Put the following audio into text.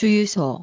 주유소.